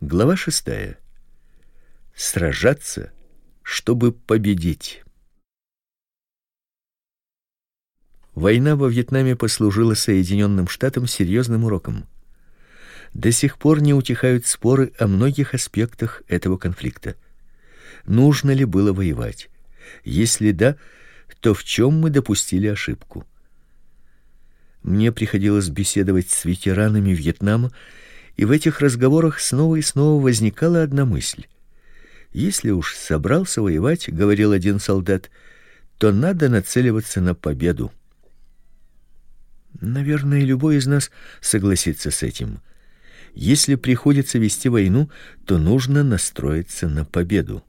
Глава шестая. Сражаться, чтобы победить. Война во Вьетнаме послужила Соединенным Штатам серьезным уроком. До сих пор не утихают споры о многих аспектах этого конфликта. Нужно ли было воевать? Если да, то в чем мы допустили ошибку? Мне приходилось беседовать с ветеранами Вьетнама, и в этих разговорах снова и снова возникала одна мысль. Если уж собрался воевать, говорил один солдат, то надо нацеливаться на победу. Наверное, любой из нас согласится с этим. Если приходится вести войну, то нужно настроиться на победу.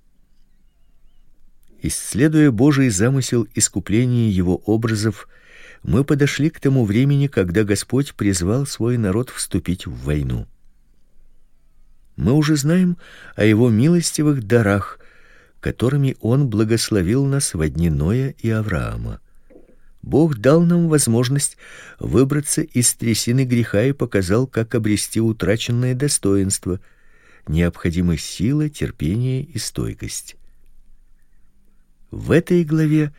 Исследуя Божий замысел искупления его образов, мы подошли к тому времени, когда Господь призвал свой народ вступить в войну. Мы уже знаем о его милостивых дарах, которыми он благословил нас в дни Ноя и Авраама. Бог дал нам возможность выбраться из трясины греха и показал, как обрести утраченное достоинство, необходимая сила, терпение и стойкость. В этой главе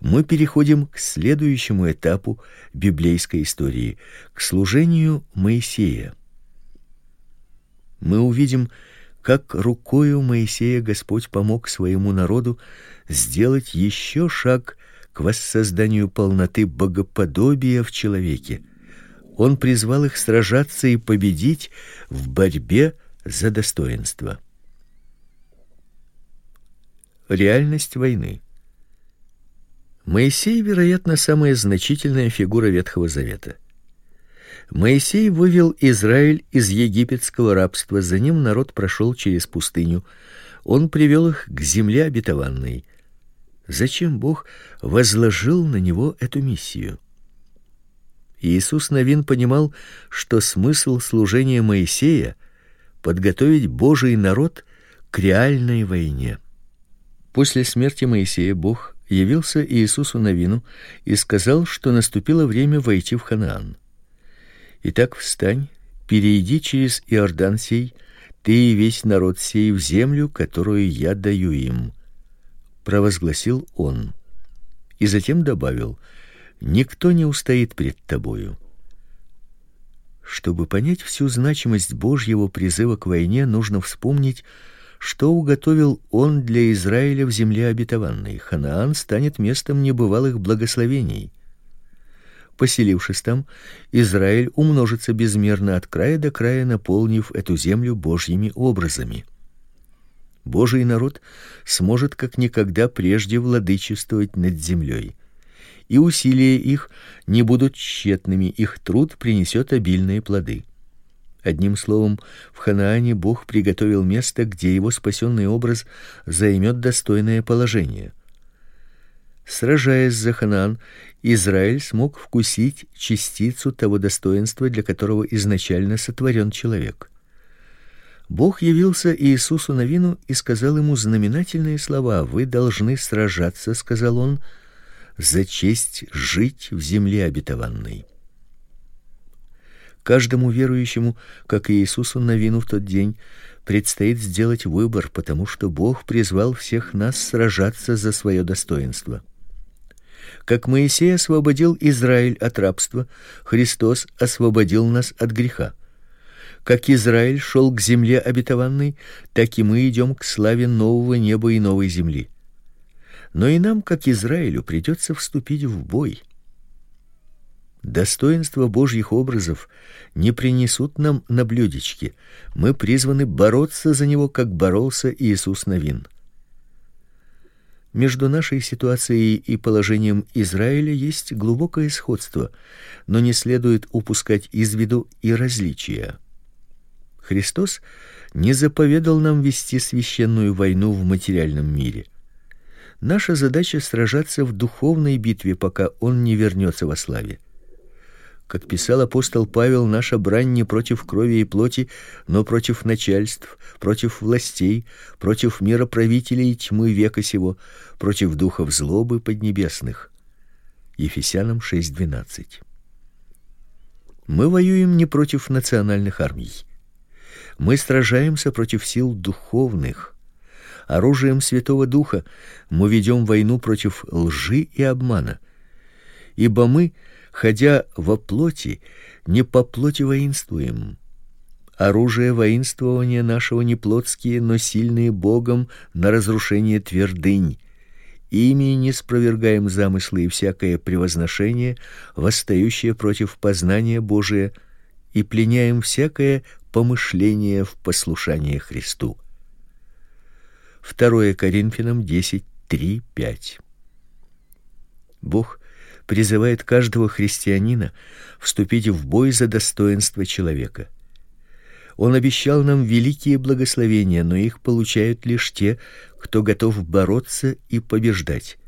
мы переходим к следующему этапу библейской истории, к служению Моисея. Мы увидим, как рукою Моисея Господь помог своему народу сделать еще шаг к воссозданию полноты богоподобия в человеке. Он призвал их сражаться и победить в борьбе за достоинство. Реальность войны. Моисей, вероятно, самая значительная фигура Ветхого Завета. Моисей вывел Израиль из египетского рабства, за ним народ прошел через пустыню. Он привел их к земле обетованной. Зачем Бог возложил на него эту миссию? Иисус Навин понимал, что смысл служения Моисея подготовить Божий народ к реальной войне. После смерти Моисея Бог явился Иисусу Навину и сказал, что наступило время войти в Ханаан. Итак, встань, перейди через Иордан сей, ты и весь народ сей в землю, которую я даю им, провозгласил он. И затем добавил: никто не устоит пред тобою. Чтобы понять всю значимость Божьего призыва к войне, нужно вспомнить, что уготовил он для Израиля в земле обетованной. Ханаан станет местом небывалых благословений. Поселившись там, Израиль умножится безмерно от края до края, наполнив эту землю Божьими образами. Божий народ сможет как никогда прежде владычествовать над землей, и усилия их не будут тщетными, их труд принесет обильные плоды. Одним словом, в Ханаане Бог приготовил место, где его спасенный образ займет достойное положение. Сражаясь за Ханаан, Израиль смог вкусить частицу того достоинства, для которого изначально сотворен человек. Бог явился Иисусу Навину и сказал ему знаменательные слова: "Вы должны сражаться", сказал он, "за честь жить в земле обетованной". Каждому верующему, как и Иисусу Навину в тот день, предстоит сделать выбор, потому что Бог призвал всех нас сражаться за свое достоинство. Как Моисей освободил Израиль от рабства, Христос освободил нас от греха. Как Израиль шел к земле обетованной, так и мы идем к славе нового неба и новой земли. Но и нам, как Израилю, придется вступить в бой. Достоинства Божьих образов не принесут нам на блюдечке. Мы призваны бороться за него, как боролся Иисус Навин. Между нашей ситуацией и положением Израиля есть глубокое сходство, но не следует упускать из виду и различия. Христос не заповедал нам вести священную войну в материальном мире. Наша задача сражаться в духовной битве, пока он не вернется во славе. Как писал апостол Павел, наша брань не против крови и плоти, но против начальств, против властей, против мироправителей тьмы века сего, против духов злобы поднебесных. Ефесянам 6:12. Мы воюем не против национальных армий. Мы сражаемся против сил духовных. Оружием Святого Духа мы ведем войну против лжи и обмана. Ибо мы, ходя во плоти, не по плоти воинствуем. Оружие воинствования нашего не плотские, но сильные Богом на разрушение твердынь. Ими не спровергаем замыслы и всякое превозношение, восстающее против познания Божия, и пленяем всякое помышление в послушание Христу. 2 Коринфянам 10, 3, 5. Бог призывает каждого христианина вступить в бой за достоинство человека. Он обещал нам великие благословения, но их получают лишь те, кто готов бороться и побеждать.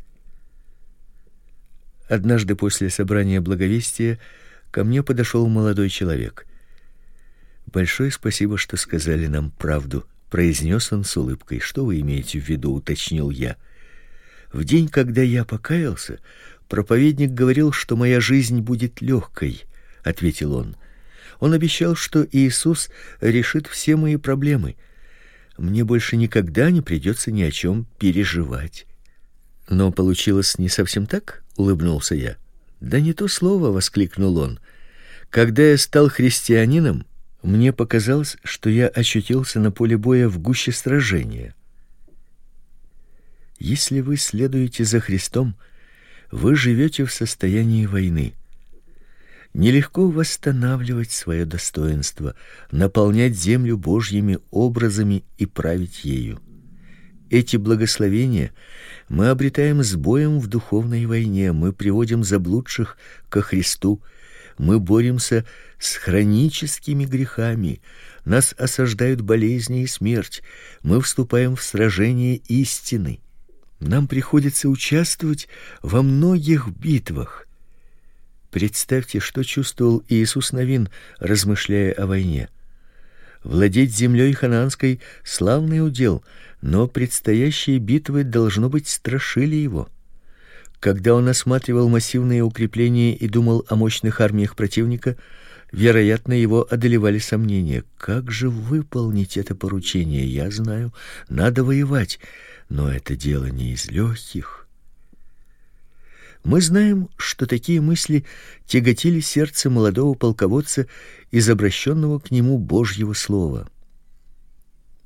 Однажды после собрания благовестия ко мне подошел молодой человек. Большое спасибо, что сказали нам правду, произнес он с улыбкой. Что вы имеете в виду, уточнил я. В день, когда я покаялся, проповедник говорил, что моя жизнь будет легкой, ответил он. Он обещал, что Иисус решит все мои проблемы. Мне больше никогда не придется ни о чем переживать. Но получилось не совсем так, улыбнулся я. Да не то слово, воскликнул он. Когда я стал христианином, мне показалось, что я очутился на поле боя в гуще сражения. Если вы следуете за Христом, вы живете в состоянии войны. Нелегко восстанавливать свое достоинство, наполнять землю Божьими образами и править ею. Эти благословения мы обретаем с боем в духовной войне, мы приводим заблудших ко Христу, мы боремся с хроническими грехами, нас осаждают болезни и смерть, мы вступаем в сражение истины. Нам приходится участвовать во многих битвах. Представьте, что чувствовал Иисус Навин, размышляя о войне. Владеть землей ханаанской славный удел, но предстоящие битвы должно быть страшили его. Когда он осматривал массивные укрепления и думал о мощных армиях противника, вероятно, его одолевали сомнения: как же выполнить это поручение? Я знаю, надо воевать, но это дело не из легких. Мы знаем, что такие мысли тяготили сердце молодого полководца из обращенного к нему Божьего слова.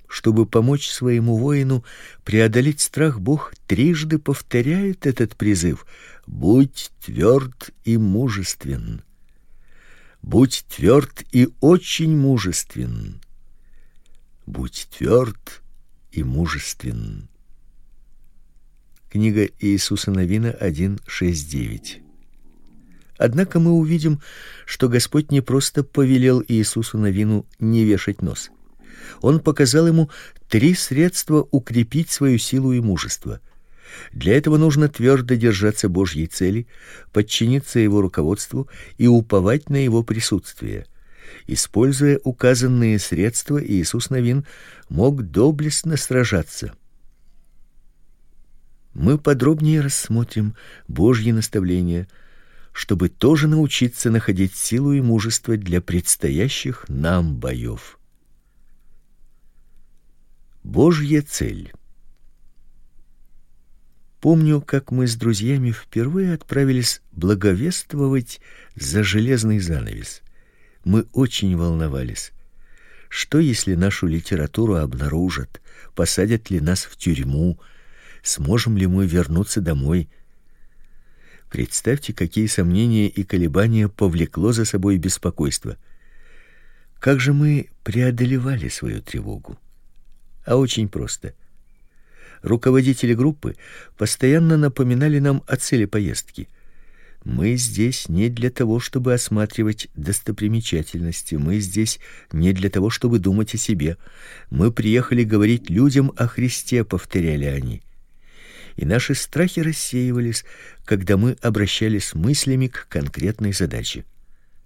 Чтобы помочь своему воину преодолеть страх, Бог трижды повторяет этот призыв: будь тверд и мужествен. Будь тверд и очень мужествен. Будь тверд и мужествен. Книга Иисуса Навина 1:6-9. Однако мы увидим, что Господь не просто повелел Иисусу Навину не вешать нос. Он показал ему три средства укрепить свою силу и мужество. Для этого нужно твердо держаться Божьей цели, подчиниться его руководству и уповать на его присутствие. Используя указанные средства, Иисус Навин мог доблестно сражаться мы подробнее рассмотрим Божьи наставления, чтобы тоже научиться находить силу и мужество для предстоящих нам боев. Божья цель. Помню, как мы с друзьями впервые отправились благовествовать за железный занавес. Мы очень волновались. Что если нашу литературу обнаружат, посадят ли нас в тюрьму? Сможем ли мы вернуться домой. Представьте, какие сомнения и колебания повлекло за собой беспокойство. Как же мы преодолевали свою тревогу? А очень просто. Руководители группы постоянно напоминали нам о цели поездки. Мы здесь не для того, чтобы осматривать достопримечательности, мы здесь не для того, чтобы думать о себе. Мы приехали говорить людям о Христе, повторяли они и наши страхи рассеивались, когда мы обращались мыслями к конкретной задаче.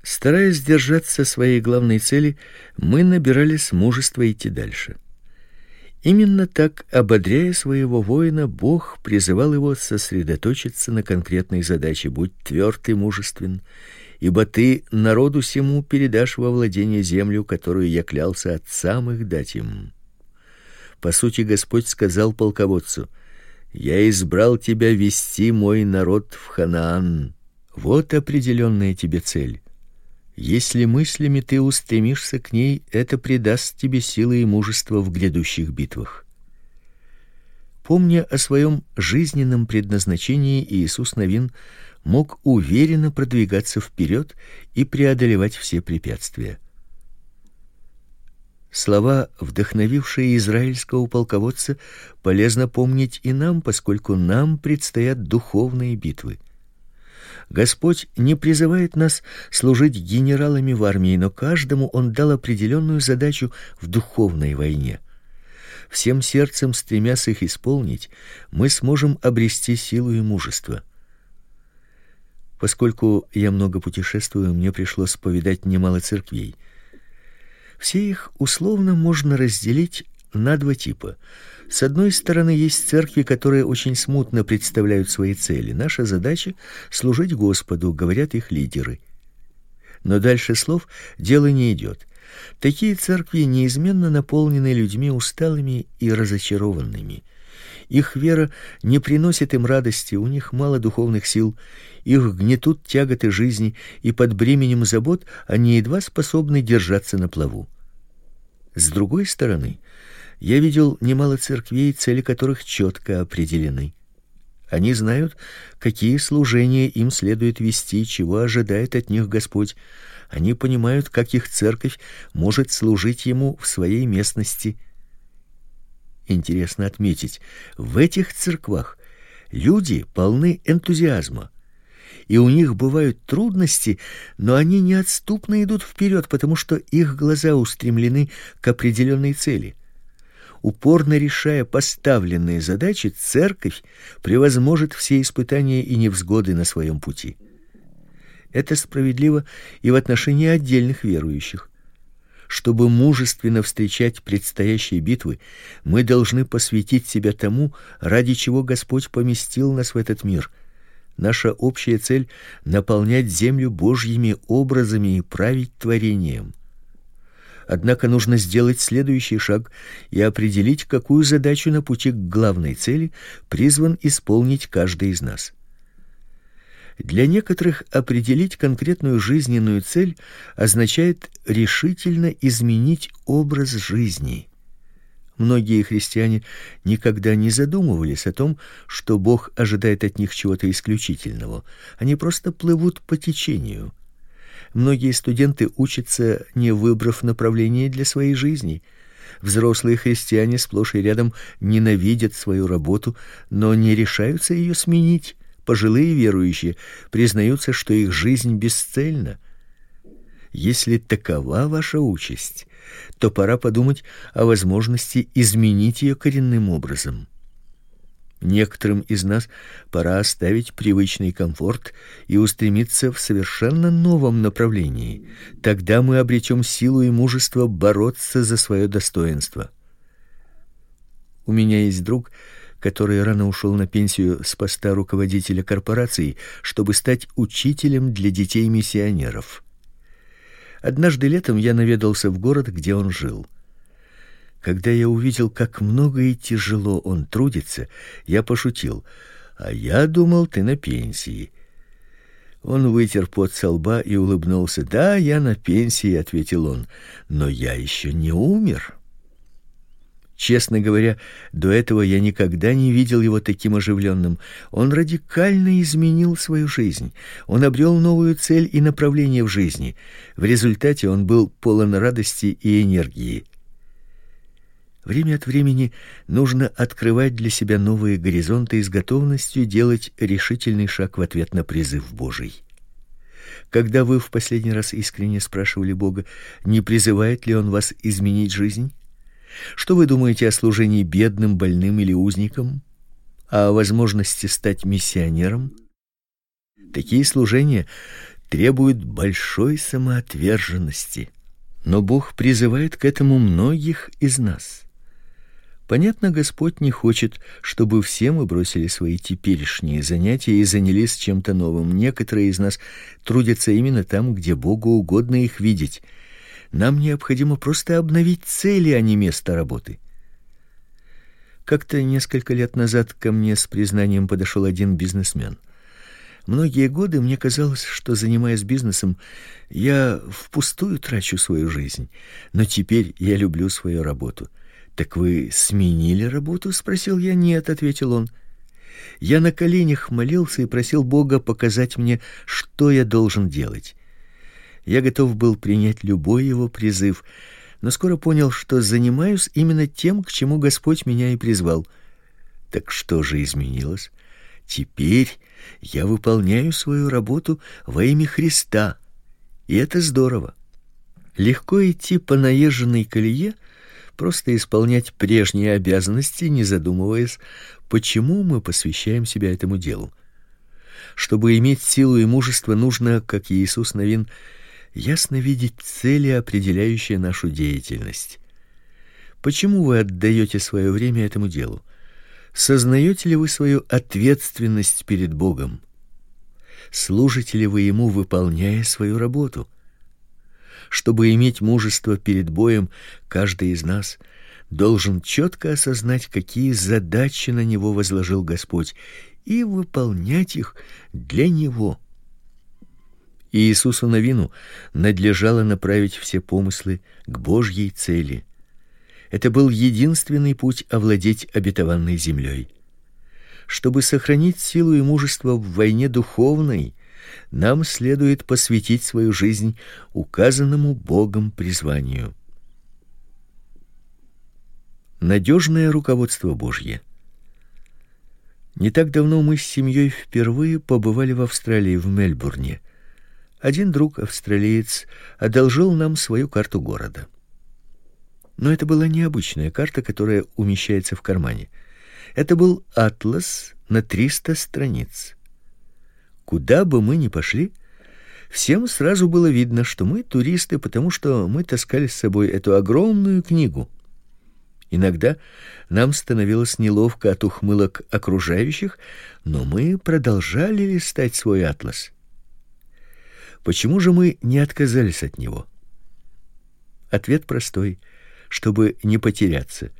Стараясь держаться своей главной цели, мы набирались мужества идти дальше. Именно так, ободряя своего воина, Бог призывал его сосредоточиться на конкретной задаче, будь тверд и мужествен, ибо ты народу сему передашь во владение землю, которую я клялся отцам их дать им. По сути, Господь сказал полководцу: Я избрал тебя вести мой народ в Ханаан. Вот определенная тебе цель. Если мыслями ты устремишься к ней, это придаст тебе силы и мужество в грядущих битвах. Помня о своем жизненном предназначении, Иисус Навин мог уверенно продвигаться вперед и преодолевать все препятствия. Слова, вдохновившие израильского полководца, полезно помнить и нам, поскольку нам предстоят духовные битвы. Господь не призывает нас служить генералами в армии, но каждому он дал определенную задачу в духовной войне. Всем сердцем стремясь их исполнить, мы сможем обрести силу и мужество. Поскольку я много путешествую, мне пришлось повидать немало церквей. Все их условно можно разделить на два типа. С одной стороны, есть церкви, которые очень смутно представляют свои цели. Наша задача служить Господу, говорят их лидеры. Но дальше слов дело не идет. Такие церкви неизменно наполнены людьми усталыми и разочарованными. Их вера не приносит им радости, у них мало духовных сил, их гнетут тяготы жизни, и под бременем забот они едва способны держаться на плаву. С другой стороны, я видел немало церквей, цели которых четко определены. Они знают, какие служения им следует вести, чего ожидает от них Господь. Они понимают, как их церковь может служить ему в своей местности – Интересно отметить, в этих церквах люди полны энтузиазма. И у них бывают трудности, но они неотступно идут вперед, потому что их глаза устремлены к определенной цели. Упорно решая поставленные задачи, церковь превозможет все испытания и невзгоды на своем пути. Это справедливо и в отношении отдельных верующих. Чтобы мужественно встречать предстоящие битвы, мы должны посвятить себя тому, ради чего Господь поместил нас в этот мир. Наша общая цель наполнять землю Божьими образами и править творением. Однако нужно сделать следующий шаг и определить, какую задачу на пути к главной цели призван исполнить каждый из нас. Для некоторых определить конкретную жизненную цель означает решительно изменить образ жизни. Многие христиане никогда не задумывались о том, что Бог ожидает от них чего-то исключительного. Они просто плывут по течению. Многие студенты учатся, не выбрав направление для своей жизни. Взрослые христиане сплошь и рядом ненавидят свою работу, но не решаются ее сменить. Пожилые верующие признаются, что их жизнь бесцельна. Если такова ваша участь, то пора подумать о возможности изменить ее коренным образом. Некоторым из нас пора оставить привычный комфорт и устремиться в совершенно новом направлении. Тогда мы обретем силу и мужество бороться за свое достоинство. У меня есть друг, который рано ушел на пенсию с поста руководителя корпорации, чтобы стать учителем для детей миссионеров. Однажды летом я наведался в город, где он жил. Когда я увидел, как много и тяжело он трудится, я пошутил: "А я думал, ты на пенсии". Он вытер пот со лба и улыбнулся. "Да, я на пенсии", ответил он. "Но я еще не умер". Честно говоря, до этого я никогда не видел его таким оживленным. Он радикально изменил свою жизнь. Он обрел новую цель и направление в жизни. В результате он был полон радости и энергии. Время от времени нужно открывать для себя новые горизонты и с готовностью делать решительный шаг в ответ на призыв Божий. Когда вы в последний раз искренне спрашивали Бога, не призывает ли он вас изменить жизнь? Что вы думаете о служении бедным, больным или узникам? О возможности стать миссионером? Такие служения требуют большой самоотверженности, но Бог призывает к этому многих из нас. Понятно, Господь не хочет, чтобы все мы бросили свои теперешние занятия и занялись чем-то новым. Некоторые из нас трудятся именно там, где Богу угодно их видеть. Нам необходимо просто обновить цели, а не место работы. Как-то несколько лет назад ко мне с признанием подошел один бизнесмен. Многие годы мне казалось, что занимаясь бизнесом, я впустую трачу свою жизнь, но теперь я люблю свою работу. Так вы сменили работу, спросил я. Нет, ответил он. Я на коленях молился и просил Бога показать мне, что я должен делать. Я готов был принять любой его призыв, но скоро понял, что занимаюсь именно тем, к чему Господь меня и призвал. Так что же изменилось? Теперь я выполняю свою работу во имя Христа. И это здорово. Легко идти по наезженной колее, просто исполнять прежние обязанности, не задумываясь, почему мы посвящаем себя этому делу. Чтобы иметь силу и мужество, нужно, как Иисус Навин, ясно видеть цели, определяющие нашу деятельность. Почему вы отдаете свое время этому делу? Сознаете ли вы свою ответственность перед Богом? Служите ли вы ему, выполняя свою работу? Чтобы иметь мужество перед боем, каждый из нас должен четко осознать, какие задачи на него возложил Господь, и выполнять их для него. Иисусу Навину надлежало направить все помыслы к Божьей цели. Это был единственный путь овладеть обетованной землей. Чтобы сохранить силу и мужество в войне духовной, нам следует посвятить свою жизнь указанному Богом призванию. Надежное руководство Божье. Не так давно мы с семьей впервые побывали в Австралии в Мельбурне. Один друг австралиец одолжил нам свою карту города. Но это была необычная карта, которая умещается в кармане. Это был атлас на 300 страниц. Куда бы мы ни пошли, всем сразу было видно, что мы туристы, потому что мы таскали с собой эту огромную книгу. Иногда нам становилось неловко от ухмылок окружающих, но мы продолжали листать свой атлас. Почему же мы не отказались от него? Ответ простой чтобы не потеряться.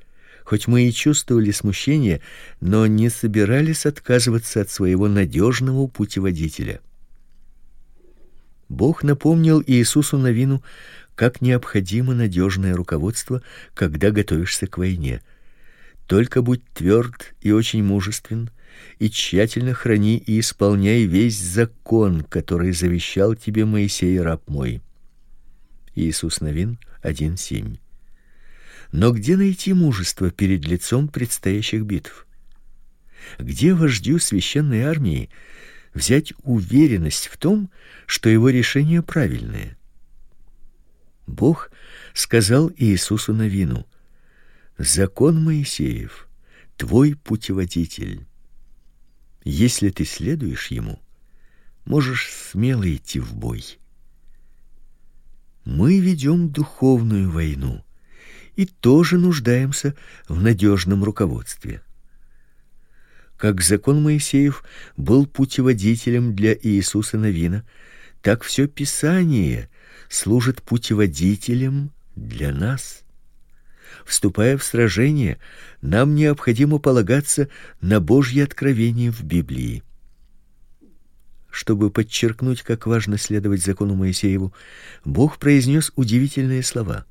Хоть мы и чувствовали смущение, но не собирались отказываться от своего надежного путеводителя. Бог напомнил Иисусу Навину, как необходимо надежное руководство, когда готовишься к войне. Только будь тверд и очень мужествен, и тщательно храни и исполняй весь закон, который завещал тебе Моисей раб мой. Иисус Навин 1:7. Но где найти мужество перед лицом предстоящих битв? Где вождю священной армии взять уверенность в том, что его решение правильное? Бог сказал Иисусу Навину: "Закон Моисеев твой путеводитель. Если ты следуешь ему, можешь смело идти в бой. Мы ведем духовную войну и тоже нуждаемся в надежном руководстве. Как закон Моисеев был путеводителем для Иисуса Навина, так все Писание служит путеводителем для нас. Вступая в сражение, нам необходимо полагаться на Божье откровение в Библии. Чтобы подчеркнуть, как важно следовать закону Моисееву, Бог произнес удивительные слова.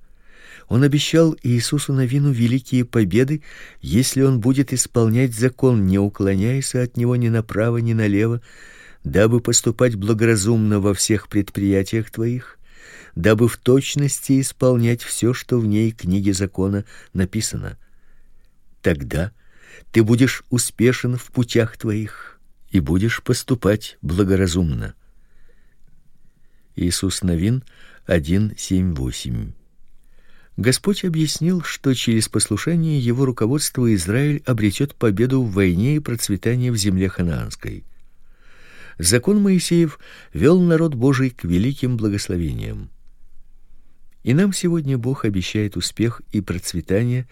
Он обещал Иисусу Навину великие победы, если он будет исполнять закон, не уклоняясь от него ни направо, ни налево, дабы поступать благоразумно во всех предприятиях твоих, дабы в точности исполнять все, что в ней книге закона написано. Тогда ты будешь успешен в путях твоих и будешь поступать благоразумно. Иисус Навин 1:7-8 Господь объяснил, что через послушание его руководства Израиль обретет победу в войне и процветание в земле ханаанской. Закон Моисеев вел народ Божий к великим благословениям. И нам сегодня Бог обещает успех и процветание,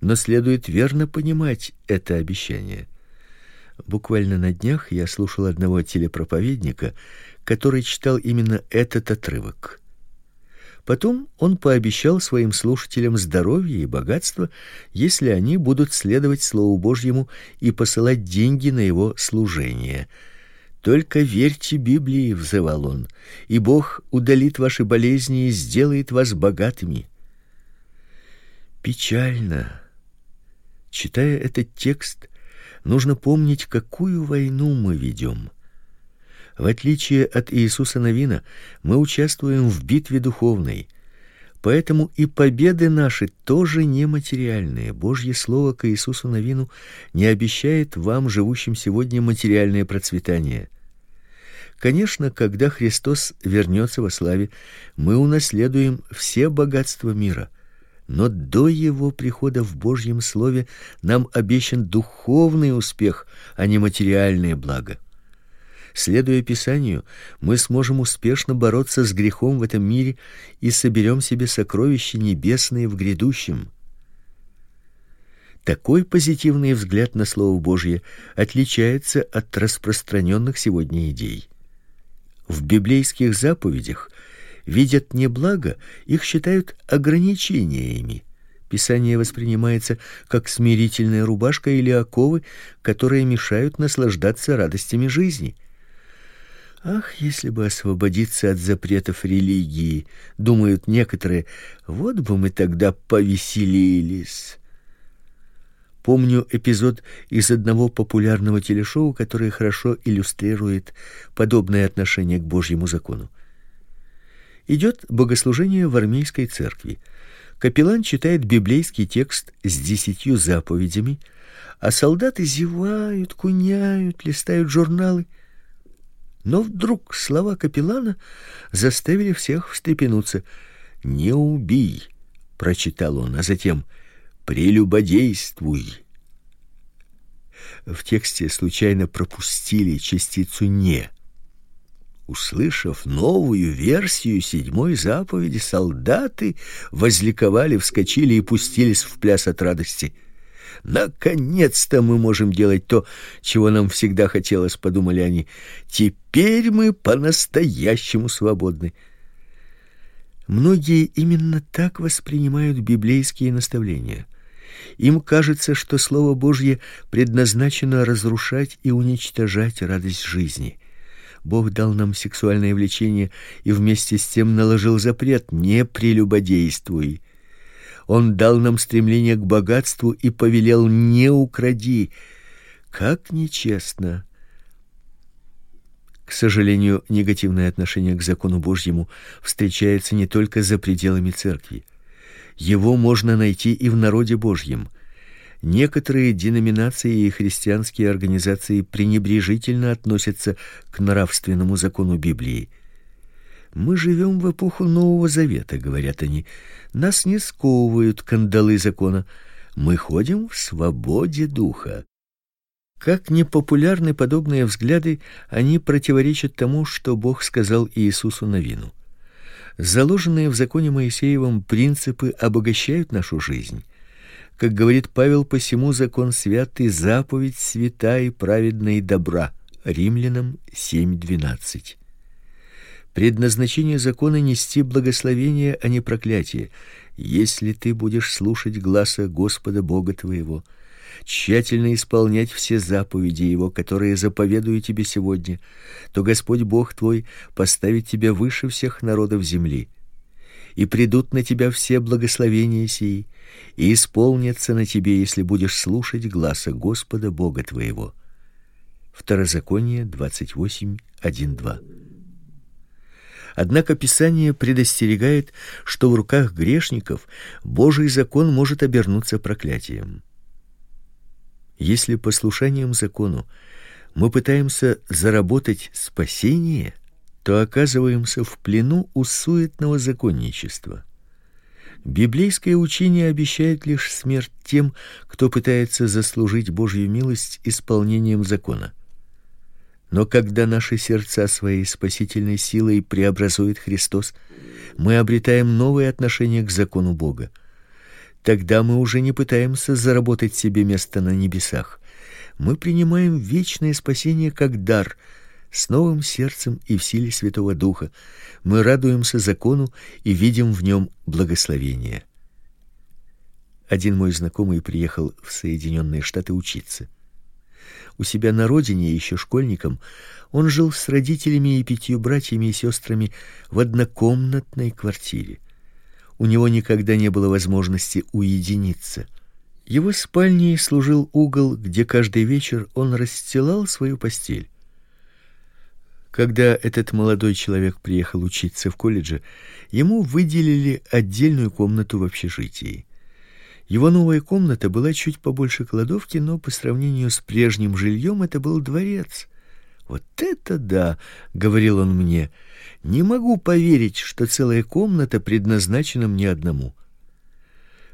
но следует верно понимать это обещание. Буквально на днях я слушал одного телепроповедника, который читал именно этот отрывок. Потом он пообещал своим слушателям здоровье и богатство, если они будут следовать слову Божьему и посылать деньги на его служение. Только верьте Библии, взывал он, и Бог удалит ваши болезни и сделает вас богатыми. Печально. Читая этот текст, нужно помнить, какую войну мы ведем. В отличие от Иисуса Навина, мы участвуем в битве духовной. Поэтому и победы наши тоже не материальные. Божье слово к Иисусу Навину не обещает вам, живущим сегодня, материальное процветание. Конечно, когда Христос вернется во славе, мы унаследуем все богатства мира. Но до его прихода в Божьем слове нам обещан духовный успех, а не материальное благо. Следуя Писанию, мы сможем успешно бороться с грехом в этом мире и соберем себе сокровища небесные в грядущем. Такой позитивный взгляд на слово Божье отличается от распространенных сегодня идей. В библейских заповедях видят не благо, их считают ограничениями. Писание воспринимается как смирительная рубашка или оковы, которые мешают наслаждаться радостями жизни. Ах, если бы освободиться от запретов религии, думают некоторые, вот бы мы тогда повеселились. Помню эпизод из одного популярного телешоу, который хорошо иллюстрирует подобное отношение к Божьему закону. Идет богослужение в армейской церкви. Капеллан читает библейский текст с десятью заповедями, а солдаты зевают, куняют, листают журналы. Но вдруг слова капеллана заставили всех встрепенуться. "Не убий", прочитал он, а затем "прелюбодействуй". В тексте случайно пропустили частицу не. Услышав новую версию седьмой заповеди, солдаты возликовали, вскочили и пустились в пляс от радости. Наконец-то мы можем делать то, чего нам всегда хотелось, подумали они. Теперь мы по-настоящему свободны. Многие именно так воспринимают библейские наставления. Им кажется, что слово Божье предназначено разрушать и уничтожать радость жизни. Бог дал нам сексуальное влечение и вместе с тем наложил запрет: не прелюбодействуй. Он дал нам стремление к богатству и повелел: не укради. Как нечестно. К сожалению, негативное отношение к закону Божьему встречается не только за пределами церкви. Его можно найти и в народе Божьем. Некоторые деноминации и христианские организации пренебрежительно относятся к нравственному закону Библии. Мы живем в эпоху Нового Завета, говорят они. Нас не сковывают кандалы закона. Мы ходим в свободе духа. Как непопулярны подобные взгляды, они противоречат тому, что Бог сказал Иисусу Навину. Заложенные в законе Моисеевом принципы обогащают нашу жизнь. Как говорит Павел, посему закон святый, заповедь свята и праведна и добра. Римлянам 7:12. Предназначение закона нести благословение, а не проклятие. Если ты будешь слушать гласа Господа Бога твоего, тщательно исполнять все заповеди его, которые заповедую тебе сегодня, то Господь Бог твой поставит тебя выше всех народов земли и придут на тебя все благословения сии, и исполнятся на тебе, если будешь слушать гласа Господа Бога твоего. Второзаконие 28:1-2. Однако Писание предостерегает, что в руках грешников Божий закон может обернуться проклятием. Если послушанием закону мы пытаемся заработать спасение, то оказываемся в плену у суетного законничества. Библейское учение обещает лишь смерть тем, кто пытается заслужить Божью милость исполнением закона. Но когда наши сердца своей спасительной силой преобразует Христос, мы обретаем новые отношения к закону Бога. Тогда мы уже не пытаемся заработать себе место на небесах. Мы принимаем вечное спасение как дар с новым сердцем и в силе Святого Духа. Мы радуемся закону и видим в нем благословение. Один мой знакомый приехал в Соединенные Штаты учиться. У себя на родине, еще школьником, он жил с родителями и пятью братьями и сестрами в однокомнатной квартире. У него никогда не было возможности уединиться. Его спальней служил угол, где каждый вечер он расстилал свою постель. Когда этот молодой человек приехал учиться в колледже, ему выделили отдельную комнату в общежитии. Его новая комната была чуть побольше кладовки, но по сравнению с прежним жильем это был дворец. Вот это да, говорил он мне. Не могу поверить, что целая комната предназначена мне одному.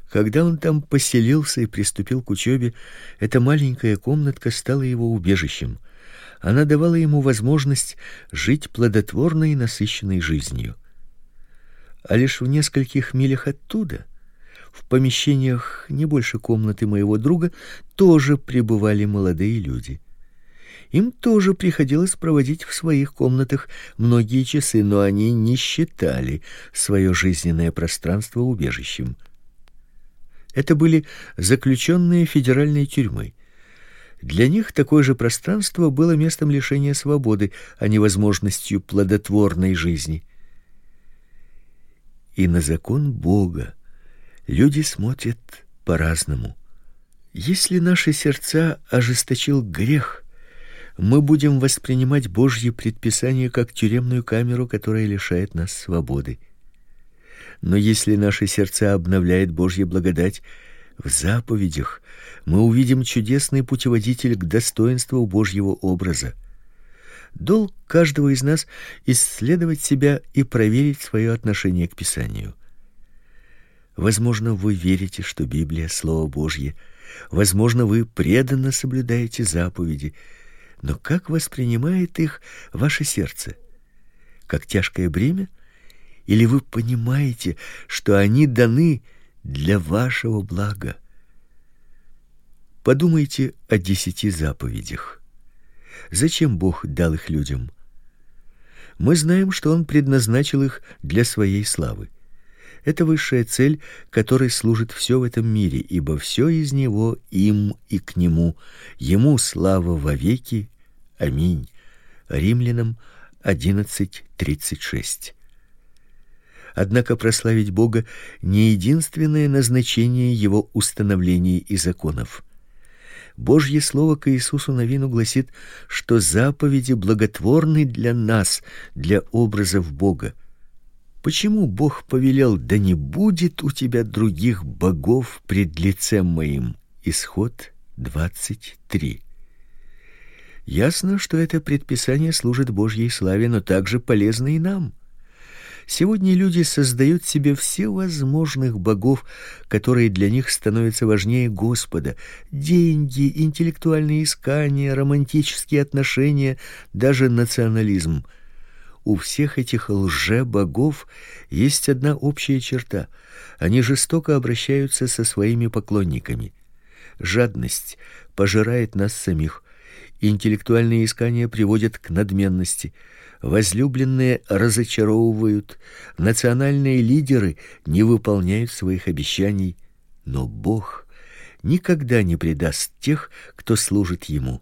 Когда он там поселился и приступил к учебе, эта маленькая комнатка стала его убежищем. Она давала ему возможность жить плодотворной и насыщенной жизнью. А лишь в нескольких милях оттуда в помещениях не больше комнаты моего друга тоже пребывали молодые люди. Им тоже приходилось проводить в своих комнатах многие часы, но они не считали свое жизненное пространство убежищем. Это были заключенные федеральной тюрьмы. Для них такое же пространство было местом лишения свободы, а не возможностью плодотворной жизни. И на закон Бога люди смотрят по-разному. Если наши сердца ожесточил грех, мы будем воспринимать Божьи предписания как тюремную камеру, которая лишает нас свободы. Но если наши сердца обновляет Божья благодать, в заповедях мы увидим чудесный путеводитель к достоинству Божьего образа. Долг каждого из нас исследовать себя и проверить свое отношение к Писанию. Возможно, вы верите, что Библия слово Божье. Возможно, вы преданно соблюдаете заповеди. Но как воспринимает их ваше сердце? Как тяжкое бремя? Или вы понимаете, что они даны для вашего блага? Подумайте о десяти заповедях. Зачем Бог дал их людям? Мы знаем, что он предназначил их для своей славы. Это высшая цель, которой служит все в этом мире, ибо все из него им и к нему. Ему слава вовеки. Аминь. Римлянам 11:36. Однако прославить Бога не единственное назначение его установлений и законов. Божье слово к Иисусу Навину гласит, что заповеди благотворны для нас, для образов Бога. Почему Бог повелел: "Да не будет у тебя других богов пред лицем моим"? Исход 23. Ясно, что это предписание служит Божьей славе, но также полезно и нам. Сегодня люди создают себе все возможных богов, которые для них становятся важнее Господа: деньги, интеллектуальные искания, романтические отношения, даже национализм у всех этих лже-богов есть одна общая черта: они жестоко обращаются со своими поклонниками. Жадность пожирает нас самих. Интеллектуальные искания приводят к надменности. Возлюбленные разочаровывают, национальные лидеры не выполняют своих обещаний, но Бог никогда не предаст тех, кто служит ему.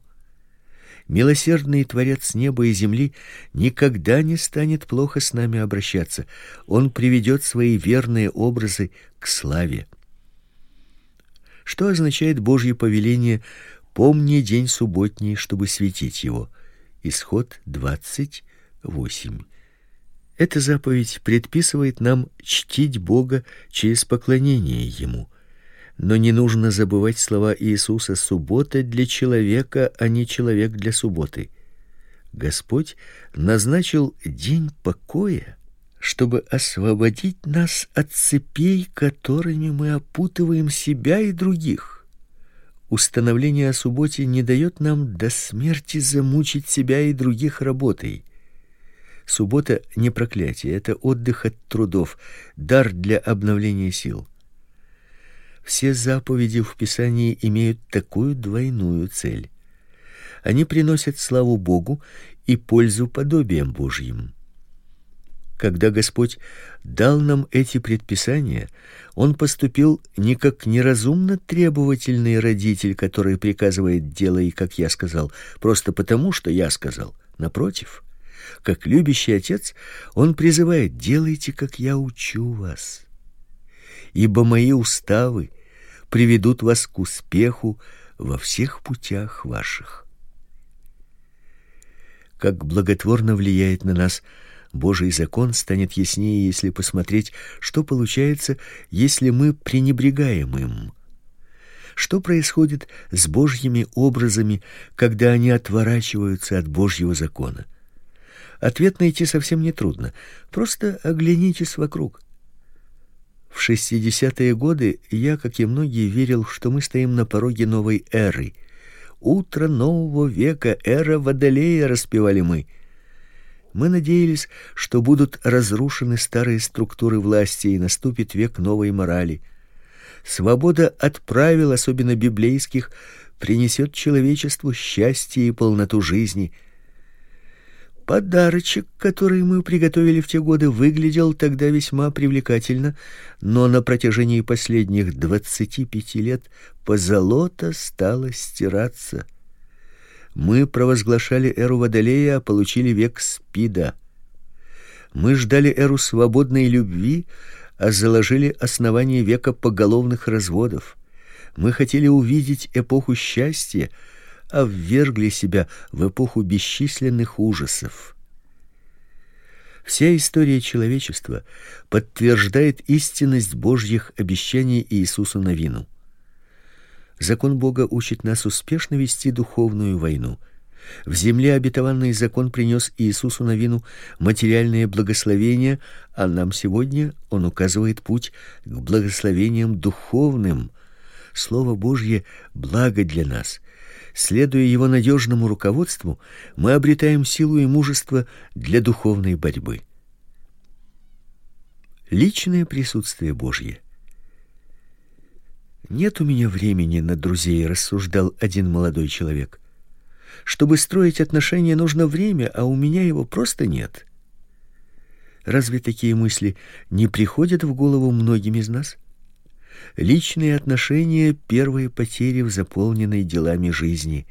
Милосердный Творец неба и земли никогда не станет плохо с нами обращаться. Он приведет свои верные образы к славе. Что означает Божье повеление: "Помни день субботний, чтобы светить его"? Исход 28. Эта заповедь предписывает нам чтить Бога через поклонение ему. Но не нужно забывать слова Иисуса: суббота для человека, а не человек для субботы. Господь назначил день покоя, чтобы освободить нас от цепей, которыми мы опутываем себя и других. установление о субботе не дает нам до смерти замучить себя и других работой. Суббота не проклятие, это отдых от трудов, дар для обновления сил. Все заповеди в Писании имеют такую двойную цель. Они приносят славу Богу и пользу подобием Божьим. Когда Господь дал нам эти предписания, он поступил не как неразумно требовательный родитель, который приказывает делай, как я сказал, просто потому, что я сказал. Напротив, как любящий отец, он призывает: делайте, как я учу вас. Ибо мои уставы приведут вас к успеху во всех путях ваших. Как благотворно влияет на нас Божий закон станет яснее, если посмотреть, что получается, если мы пренебрегаем им. Что происходит с Божьими образами, когда они отворачиваются от Божьего закона? Ответ найти совсем не трудно. Просто оглянитесь вокруг. В шестидесятые годы я, как и многие, верил, что мы стоим на пороге новой эры. Утро нового века, эра Водолея, распевали мы — мы надеялись, что будут разрушены старые структуры власти и наступит век новой морали. Свобода от правил, особенно библейских, принесет человечеству счастье и полноту жизни. Подарочек, который мы приготовили в те годы, выглядел тогда весьма привлекательно, но на протяжении последних двадцати пяти лет позолота стала стираться. Мы провозглашали эру Водолея, а получили век Спида. Мы ждали эру свободной любви, а заложили основание века поголовных разводов. Мы хотели увидеть эпоху счастья, а себя в эпоху бесчисленных ужасов. Вся история человечества подтверждает истинность Божьих обещаний Иисусу Навину. Закон Бога учит нас успешно вести духовную войну. В земле обетованный закон принес Иисусу Навину материальные благословения, а нам сегодня он указывает путь к благословениям духовным. Слово Божье благо для нас. Следуя его надежному руководству, мы обретаем силу и мужество для духовной борьбы. Личное присутствие Божье нет у меня времени на друзей, рассуждал один молодой человек. Чтобы строить отношения, нужно время, а у меня его просто нет. Разве такие мысли не приходят в голову многим из нас? Личные отношения первые потери в заполненной делами жизни.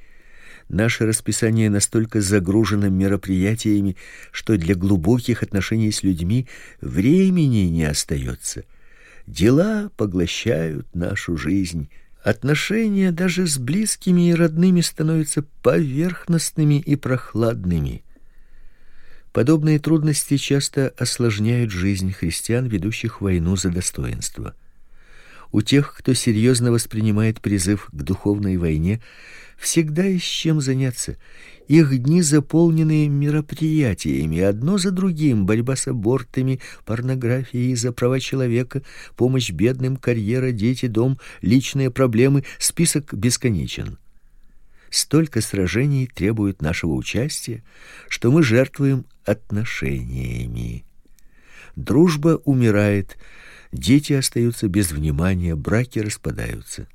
Наше расписание настолько загружено мероприятиями, что для глубоких отношений с людьми времени не остается. Дела поглощают нашу жизнь. Отношения даже с близкими и родными становятся поверхностными и прохладными. Подобные трудности часто осложняют жизнь христиан, ведущих войну за достоинство. У тех, кто серьезно воспринимает призыв к духовной войне, всегда есть чем заняться, их дни заполнены мероприятиями, одно за другим: борьба с абортами, порнографией за права человека, помощь бедным, карьера, дети, дом, личные проблемы, список бесконечен. Столько сражений требует нашего участия, что мы жертвуем отношениями. Дружба умирает, дети остаются без внимания, браки распадаются.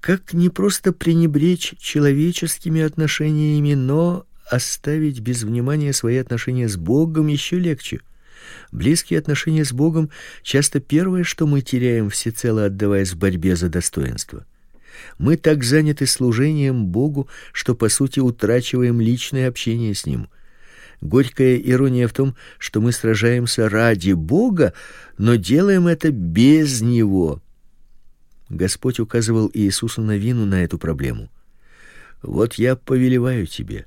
Как не просто пренебречь человеческими отношениями, но оставить без внимания свои отношения с Богом еще легче. Близкие отношения с Богом часто первое, что мы теряем, всецело отдаваясь борьбе за достоинство. Мы так заняты служением Богу, что по сути утрачиваем личное общение с ним. Горькая ирония в том, что мы сражаемся ради Бога, но делаем это без него. Господь указывал Иисусу Навину на эту проблему. Вот я повелеваю тебе: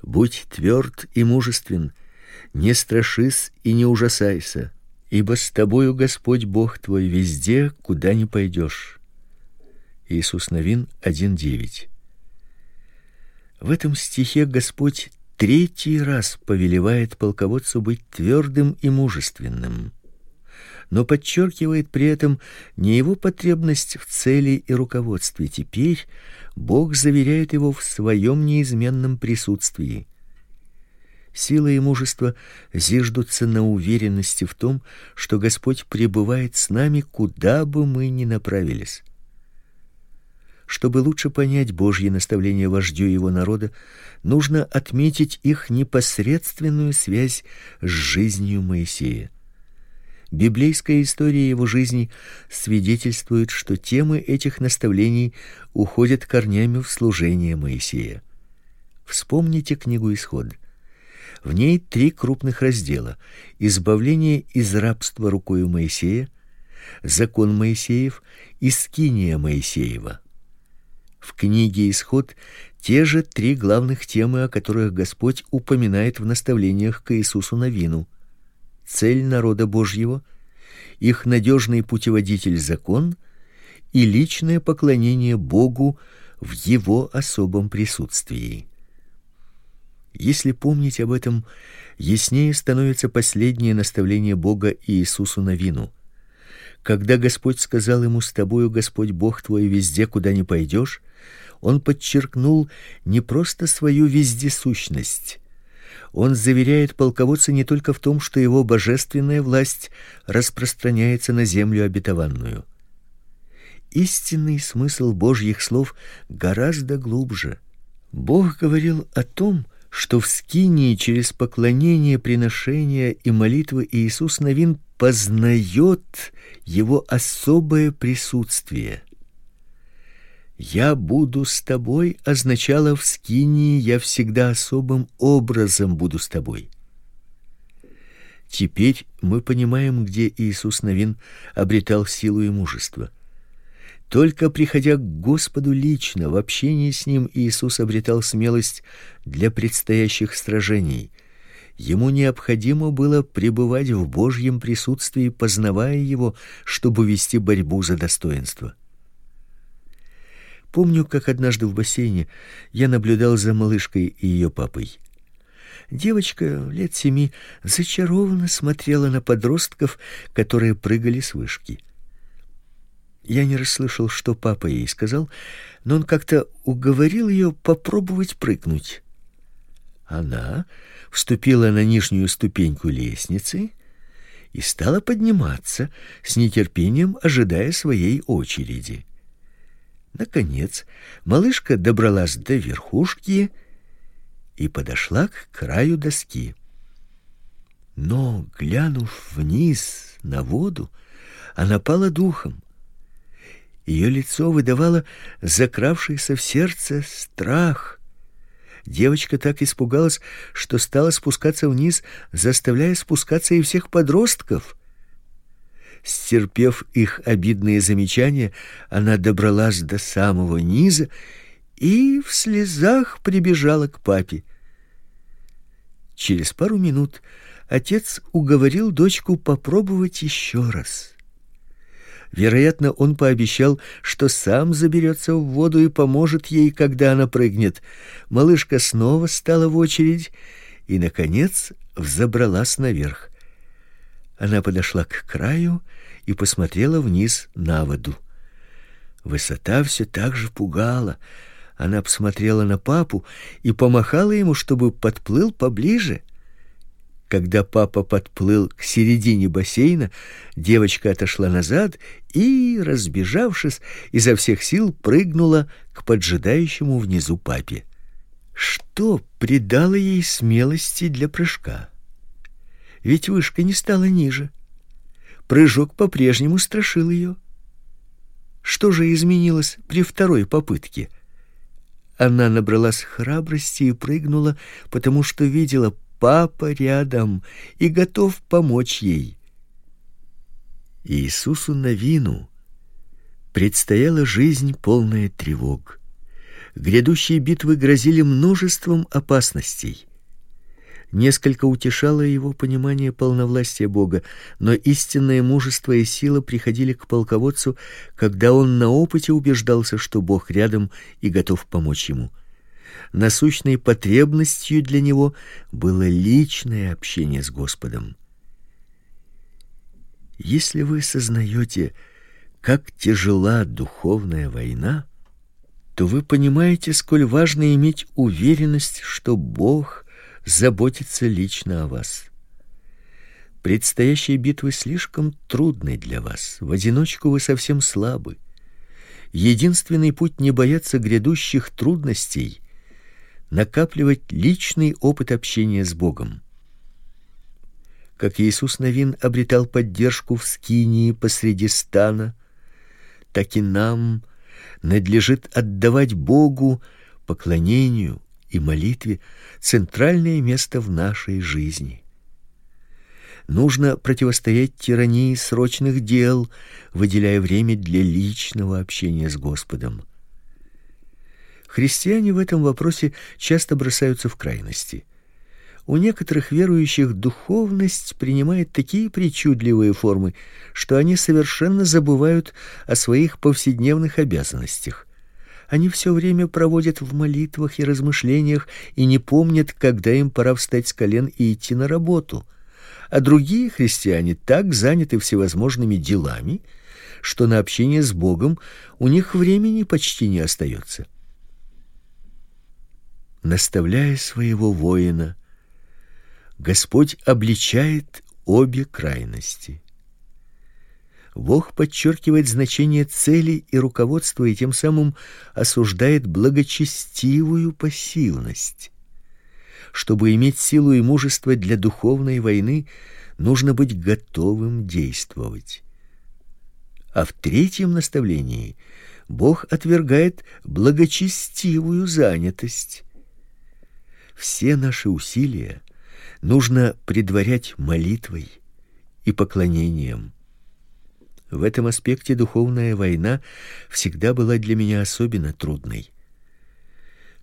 будь тверд и мужествен, не страшись и не ужасайся, ибо с тобою Господь Бог твой везде, куда ни пойдешь. Иисус Навин 1:9. В этом стихе Господь третий раз повелевает полководцу быть твердым и мужественным. но подчеркивает при этом не его потребность в цели и руководстве. Теперь Бог заверяет его в своем неизменном присутствии. Сила и мужество зиждутся на уверенности в том, что Господь пребывает с нами, куда бы мы ни направились. Чтобы лучше понять Божье наставление вождю его народа, нужно отметить их непосредственную связь с жизнью Моисея. Библейская история его жизни свидетельствует, что темы этих наставлений уходят корнями в служение Моисея. Вспомните книгу Исход. В ней три крупных раздела: избавление из рабства рукой Моисея, закон Моисеев и скиния Моисеева. В книге Исход те же три главных темы, о которых Господь упоминает в наставлениях к Иисусу Навину. Цель народа Божьего, их надежный путеводитель закон и личное поклонение Богу в его особом присутствии. Если помнить об этом, яснее становится последнее наставление Бога Иисусу Навину. Когда Господь сказал ему: "С тобою Господь Бог твой везде, куда ни пойдешь", он подчеркнул не просто свою вездесущность. Он заверяет полководца не только в том, что его божественная власть распространяется на землю обетованную. Истинный смысл Божьих слов гораздо глубже. Бог говорил о том, что в скинии через поклонение, приношения и молитвы Иисус Навин познает его особое присутствие. Я буду с тобой означало в скинии я всегда особым образом буду с тобой. Теперь мы понимаем, где Иисус Навин обретал силу и мужество. Только приходя к Господу лично, в общении с ним Иисус обретал смелость для предстоящих сражений. Ему необходимо было пребывать в Божьем присутствии, познавая его, чтобы вести борьбу за достоинство. Помню, как однажды в бассейне я наблюдал за малышкой и ее папой. Девочка лет семи зачарованно смотрела на подростков, которые прыгали с вышки. Я не расслышал, что папа ей сказал, но он как-то уговорил ее попробовать прыгнуть. Она вступила на нижнюю ступеньку лестницы и стала подниматься, с нетерпением ожидая своей очереди. Наконец, малышка добралась до верхушки и подошла к краю доски. Но, глянув вниз на воду, она пала духом. Ее лицо выдавало закравшийся в сердце страх. Девочка так испугалась, что стала спускаться вниз, заставляя спускаться и всех подростков. Стерпев их обидные замечания, она добралась до самого низа и в слезах прибежала к папе. Через пару минут отец уговорил дочку попробовать еще раз. Вероятно, он пообещал, что сам заберется в воду и поможет ей, когда она прыгнет. Малышка снова стала в очередь и наконец взобралась наверх. Она подошла к краю и посмотрела вниз на воду. Высота все так же пугала. Она посмотрела на папу и помахала ему, чтобы подплыл поближе. Когда папа подплыл к середине бассейна, девочка отошла назад и, разбежавшись, изо всех сил прыгнула к поджидающему внизу папе. Что придало ей смелости для прыжка? ведь вышка не стала ниже. Прыжок по-прежнему страшил ее. Что же изменилось при второй попытке? Она набралась храбрости и прыгнула, потому что видела папа рядом и готов помочь ей. Иисусу Навину предстояла жизнь полная тревог. Грядущие битвы грозили множеством опасностей несколько утешало его понимание полновластия Бога, но истинное мужество и сила приходили к полководцу, когда он на опыте убеждался, что Бог рядом и готов помочь ему. Насущной потребностью для него было личное общение с Господом. Если вы сознаете, как тяжела духовная война, то вы понимаете, сколь важно иметь уверенность, что Бог заботится лично о вас. Предстоящие битвы слишком трудны для вас. В одиночку вы совсем слабы. Единственный путь не бояться грядущих трудностей накапливать личный опыт общения с Богом. Как Иисус Навин обретал поддержку в скинии посреди стана, так и нам надлежит отдавать Богу поклонению и молитве центральное место в нашей жизни. Нужно противостоять тирании срочных дел, выделяя время для личного общения с Господом. Христиане в этом вопросе часто бросаются в крайности. У некоторых верующих духовность принимает такие причудливые формы, что они совершенно забывают о своих повседневных обязанностях. Они все время проводят в молитвах и размышлениях и не помнят, когда им пора встать с колен и идти на работу. А другие христиане так заняты всевозможными делами, что на общение с Богом у них времени почти не остается. Наставляя своего воина, Господь обличает обе крайности. Бог подчеркивает значение цели и руководства и тем самым осуждает благочестивую пассивность. Чтобы иметь силу и мужество для духовной войны, нужно быть готовым действовать. А в третьем наставлении Бог отвергает благочестивую занятость. Все наши усилия нужно предварять молитвой и поклонением. В этом аспекте духовная война всегда была для меня особенно трудной.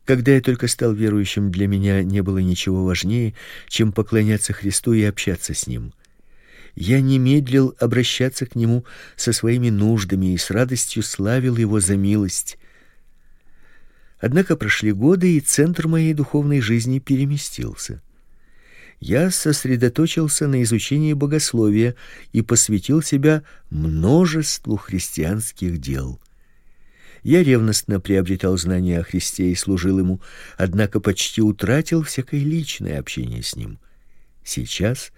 Когда я только стал верующим, для меня не было ничего важнее, чем поклоняться Христу и общаться с ним. Я не медлил обращаться к нему со своими нуждами и с радостью славил его за милость. Однако прошли годы, и центр моей духовной жизни переместился я сосредоточился на изучении богословия и посвятил себя множеству христианских дел. Я ревностно приобретал знания о Христе и служил ему, однако почти утратил всякое личное общение с ним. Сейчас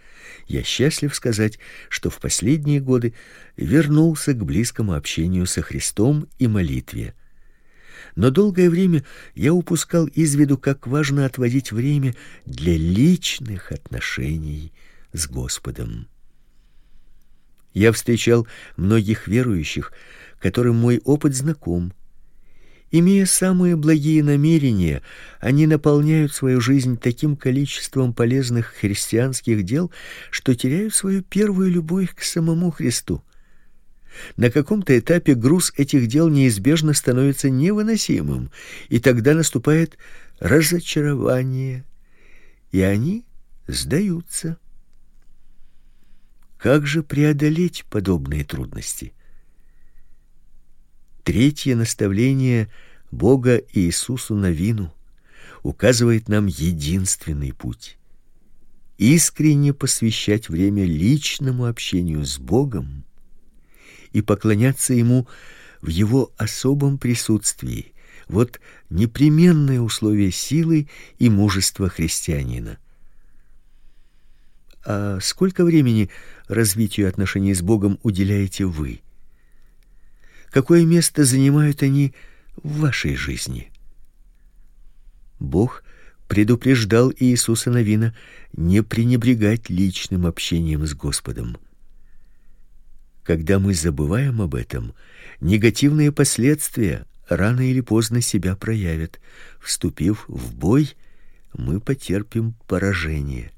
я счастлив сказать, что в последние годы вернулся к близкому общению со Христом и молитве. Но долгое время я упускал из виду, как важно отводить время для личных отношений с Господом. Я встречал многих верующих, которым мой опыт знаком. Имея самые благие намерения, они наполняют свою жизнь таким количеством полезных христианских дел, что теряют свою первую любовь к самому Христу. На каком-то этапе груз этих дел неизбежно становится невыносимым, и тогда наступает разочарование, и они сдаются. Как же преодолеть подобные трудности? Третье наставление Бога Иисусу Навину указывает нам единственный путь искренне посвящать время личному общению с Богом и поклоняться ему в его особом присутствии. Вот непременное условие силы и мужества христианина. А сколько времени развитию отношений с Богом уделяете вы? Какое место занимают они в вашей жизни? Бог предупреждал Иисуса Навина не пренебрегать личным общением с Господом. Когда мы забываем об этом, негативные последствия рано или поздно себя проявят. Вступив в бой, мы потерпим поражение.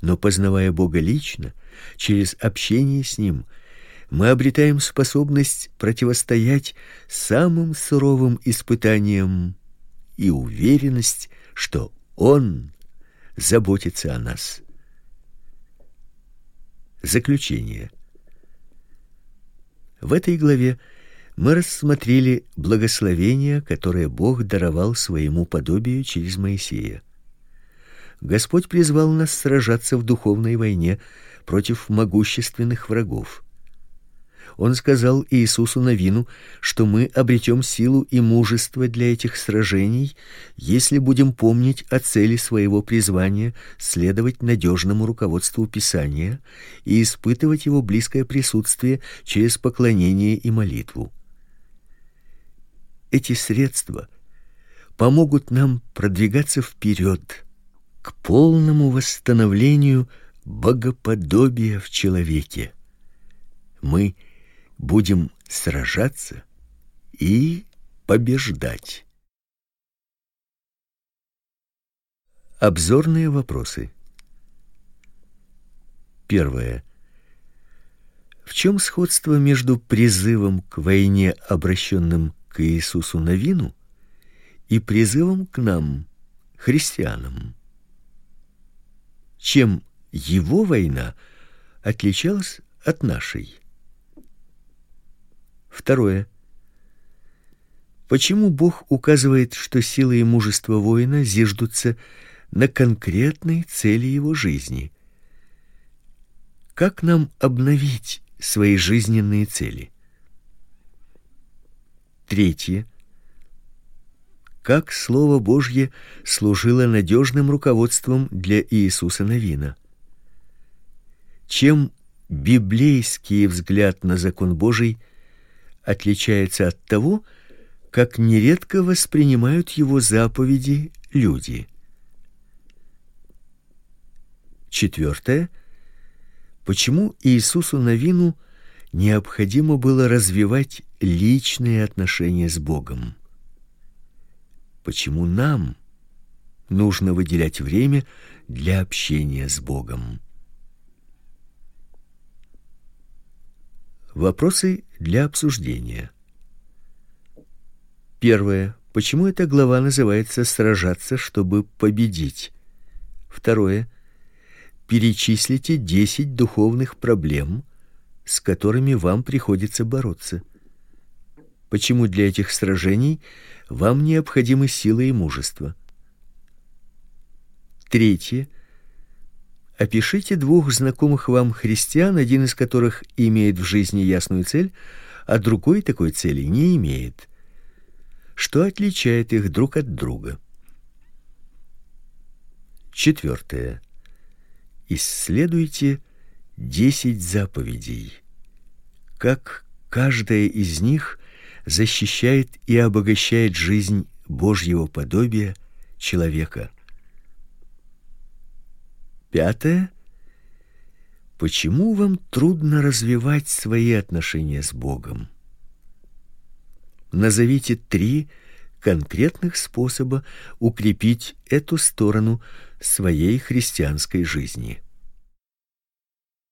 Но познавая Бога лично, через общение с ним, мы обретаем способность противостоять самым суровым испытаниям и уверенность, что он заботится о нас. Заключение. В этой главе мы рассмотрели благословение, которое Бог даровал своему подобию через Моисея. Господь призвал нас сражаться в духовной войне, против могущественных врагов. Он сказал Иисусу Навину, что мы обретем силу и мужество для этих сражений, если будем помнить о цели своего призвания, следовать надежному руководству Писания и испытывать его близкое присутствие через поклонение и молитву. Эти средства помогут нам продвигаться вперед к полному восстановлению богоподобия в человеке. Мы будем сражаться и побеждать. Обзорные вопросы. Первое. В чем сходство между призывом к войне, обращенным к Иисусу Навину, и призывом к нам, христианам? Чем его война отличалась от нашей? Второе. Почему Бог указывает, что сила и мужество воина зиждутся на конкретной цели его жизни? Как нам обновить свои жизненные цели? Третье. Как слово Божье служило надежным руководством для Иисуса Навина? Чем библейский взгляд на закон Божий – отличается от того, как нередко воспринимают его заповеди люди. Четвертое. Почему Иисусу Навину необходимо было развивать личные отношения с Богом? Почему нам нужно выделять время для общения с Богом? Вопросы для обсуждения. Первое. Почему эта глава называется сражаться, чтобы победить? Второе. Перечислите 10 духовных проблем, с которыми вам приходится бороться. Почему для этих сражений вам необходимы сила и мужество? Третье. Опишите двух знакомых вам христиан, один из которых имеет в жизни ясную цель, а другой такой цели не имеет. Что отличает их друг от друга? Четвертое. Исследуйте десять заповедей. Как каждая из них защищает и обогащает жизнь Божьего подобия человека. Пятое. Почему вам трудно развивать свои отношения с Богом? Назовите три конкретных способа укрепить эту сторону своей христианской жизни.